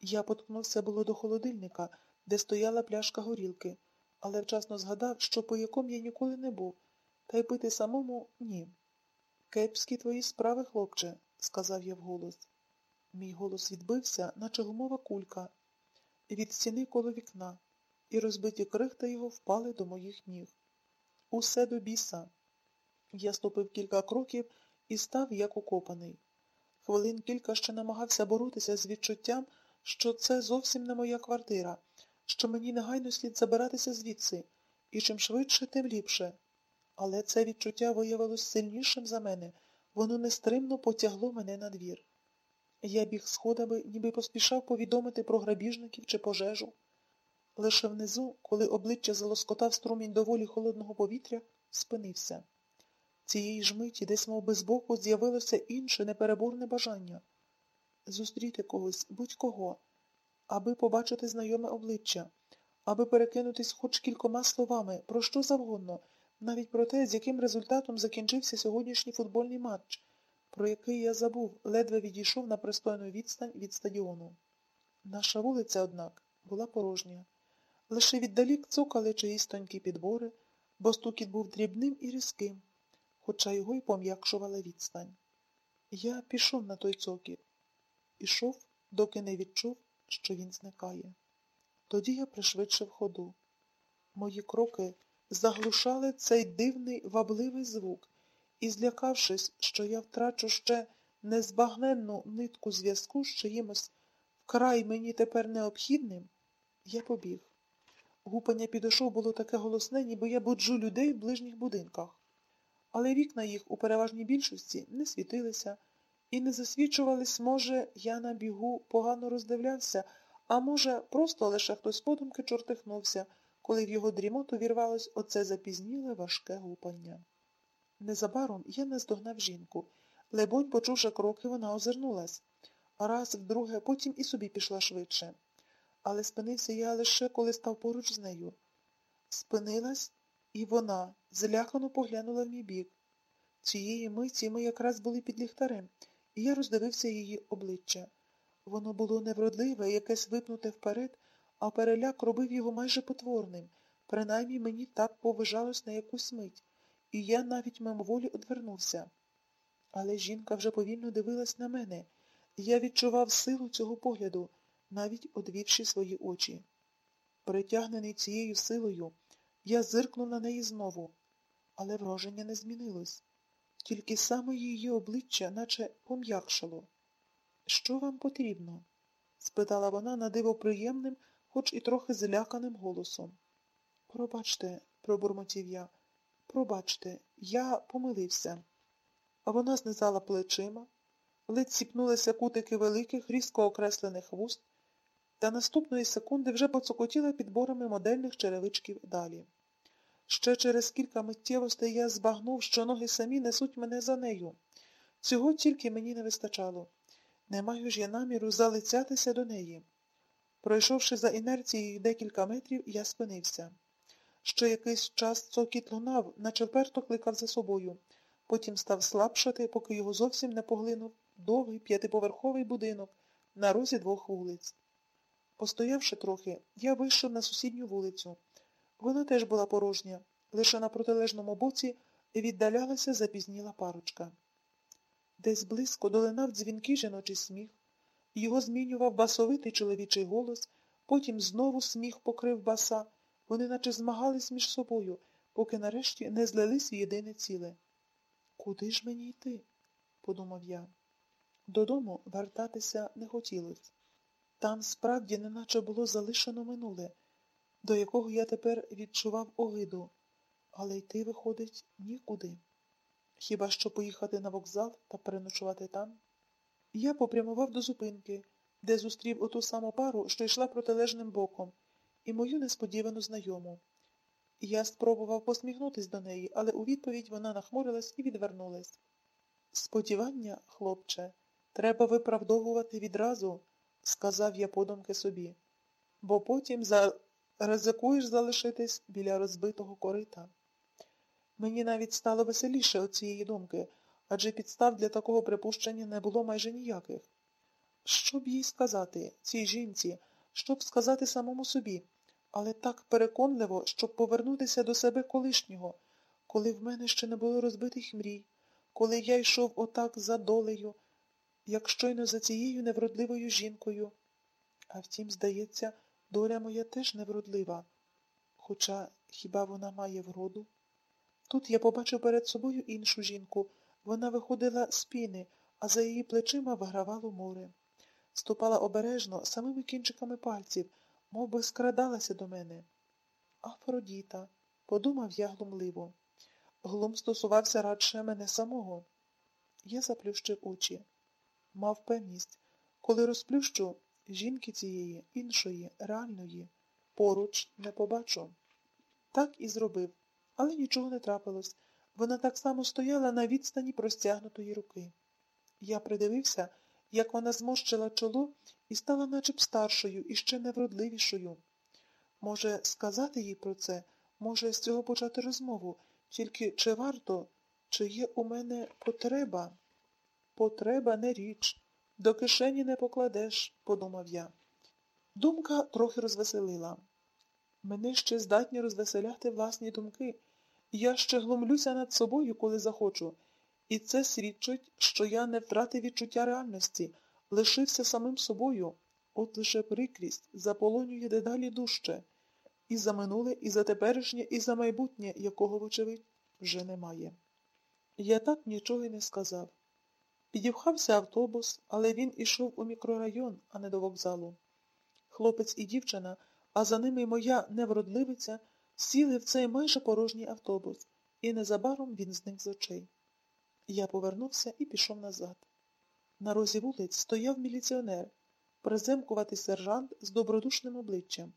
Я поткнувся було до холодильника, де стояла пляшка горілки, але вчасно згадав, що пояком я ніколи не був, та й пити самому ні. Кепські твої справи, хлопче, сказав я вголос. Мій голос відбився, наче гумова кулька, від стіни коло вікна, і розбиті крихти його впали до моїх ніг. Усе до біса. Я ступив кілька кроків і став як укопаний. Хвилин кілька ще намагався боротися з відчуттям, що це зовсім не моя квартира, що мені негайно слід забиратися звідси, і чим швидше, тим ліпше. Але це відчуття виявилось сильнішим за мене, воно нестримно потягло мене на двір. Я біг сходами, ніби поспішав повідомити про грабіжників чи пожежу. Лише внизу, коли обличчя залоскотав струмінь доволі холодного повітря, спинився. Цієї ж миті десь мов би збоку з'явилося інше непереборне бажання зустріти когось, будь-кого, аби побачити знайоме обличчя, аби перекинутись хоч кількома словами, про що завгодно, навіть про те, з яким результатом закінчився сьогоднішній футбольний матч, про який я забув, ледве відійшов на пристойну відстань від стадіону. Наша вулиця, однак, була порожня. Лише віддалік цокали чиїсь тонькі підбори, бо стукіт був дрібним і різким, хоча його й пом'якшувала відстань. Я пішов на той цокіт. Ішов, доки не відчув, що він зникає. Тоді я пришвидшив ходу. Мої кроки заглушали цей дивний вабливий звук, і, злякавшись, що я втрачу ще незбагненну нитку зв'язку з чиїмось вкрай мені тепер необхідним, я побіг. Гупання підошов було таке голосне, ніби я буджу людей в ближніх будинках. Але вікна їх у переважній більшості не світилися і не засвічувались, може, я на бігу погано роздивлявся, а може, просто лише хтось подумки чортихнувся, коли в його дрімоту вірвалось оце запізніле важке гупання. Незабаром я наздогнав жінку. Лебонь, почувши кроки, вона озирнулась. Раз, вдруге, потім і собі пішла швидше. Але спинився я лише, коли став поруч з нею. Спинилась, і вона злякано поглянула в мій бік. Цієї миті ми якраз були під ліхтарем, я роздивився її обличчя. Воно було невродливе, якесь випнуте вперед, а переляк робив його майже потворним. Принаймні мені так повижалось на якусь мить, і я навіть мимоволі одвернувся. Але жінка вже повільно дивилась на мене, я відчував силу цього погляду, навіть одвівши свої очі. Притягнений цією силою, я зиркнув на неї знову, але враження не змінилось. Тільки саме її обличчя наче пом'якшало. Що вам потрібно? спитала вона надиво приємним, хоч і трохи зляканим голосом. Пробачте, пробурмотів я, пробачте, я помилився. А вона знизала плечима, ледь сіпнулися кутики великих, різко окреслених вуст, та наступної секунди вже поцокотіла підборами модельних черевичків далі. Ще через кілька миттєвостей я збагнув, що ноги самі несуть мене за нею. Цього тільки мені не вистачало. Не маю ж я наміру залицятися до неї. Пройшовши за інерцією декілька метрів, я спинився. Ще якийсь час цокіт лунав, наче вперто кликав за собою. Потім став слабшати, поки його зовсім не поглинув довгий п'ятиповерховий будинок на розі двох вулиць. Постоявши трохи, я вийшов на сусідню вулицю. Вона теж була порожня, лише на протилежному боці віддалялася запізніла парочка. Десь близько долинав дзвінкий жіночий сміх, його змінював басовитий чоловічий голос, потім знову сміх покрив баса. Вони наче змагались між собою, поки нарешті не злились в єдине ціле. Куди ж мені йти? подумав я. Додому вертатися не хотілося. Там справді неначе було залишено минуле до якого я тепер відчував огиду, але йти, виходить, нікуди. Хіба що поїхати на вокзал та переночувати там? Я попрямував до зупинки, де зустрів оту саму пару, що йшла протилежним боком, і мою несподівану знайому. Я спробував посміхнутись до неї, але у відповідь вона нахмурилась і відвернулась. Сподівання, хлопче, треба виправдовувати відразу, сказав я подумки собі, бо потім за ризикуєш залишитись біля розбитого корита. Мені навіть стало веселіше от цієї думки, адже підстав для такого припущення не було майже ніяких. Що б їй сказати, цій жінці, що б сказати самому собі, але так переконливо, щоб повернутися до себе колишнього, коли в мене ще не було розбитих мрій, коли я йшов отак за долею, як щойно за цією невродливою жінкою. А втім, здається, доля моя теж невродлива. Хоча хіба вона має вроду? Тут я побачив перед собою іншу жінку. Вона виходила з піни, а за її плечима вигравало море. Ступала обережно, самими кінчиками пальців, мов би скрадалася до мене. Афродіта, подумав я глумливо. Глум стосувався радше мене самого. Я заплющив очі. Мав певність, коли розплющу жінки цієї, іншої, реальної, поруч не побачу. Так і зробив, але нічого не трапилось. Вона так само стояла на відстані простягнутої руки. Я придивився, як вона зморщила чоло і стала наче б старшою і ще невродливішою. Може, сказати їй про це, може, з цього почати розмову, тільки чи варто, чи є у мене потреба? Потреба не річ. До кишені не покладеш, подумав я. Думка трохи розвеселила. Мене ще здатні розвеселяти власні думки. Я ще глумлюся над собою, коли захочу. І це свідчить, що я не втратив відчуття реальності, лишився самим собою. От лише прикрість заполонює дедалі дужче. І за минуле, і за теперішнє, і за майбутнє, якого, вочевидь, вже немає. Я так нічого й не сказав. Підівхався автобус, але він ішов у мікрорайон, а не до вокзалу. Хлопець і дівчина, а за ними й моя невродливиця, сіли в цей майже порожній автобус, і незабаром він зник з очей. Я повернувся і пішов назад. На розі вулиць стояв міліціонер, приземкуватий сержант з добродушним обличчям.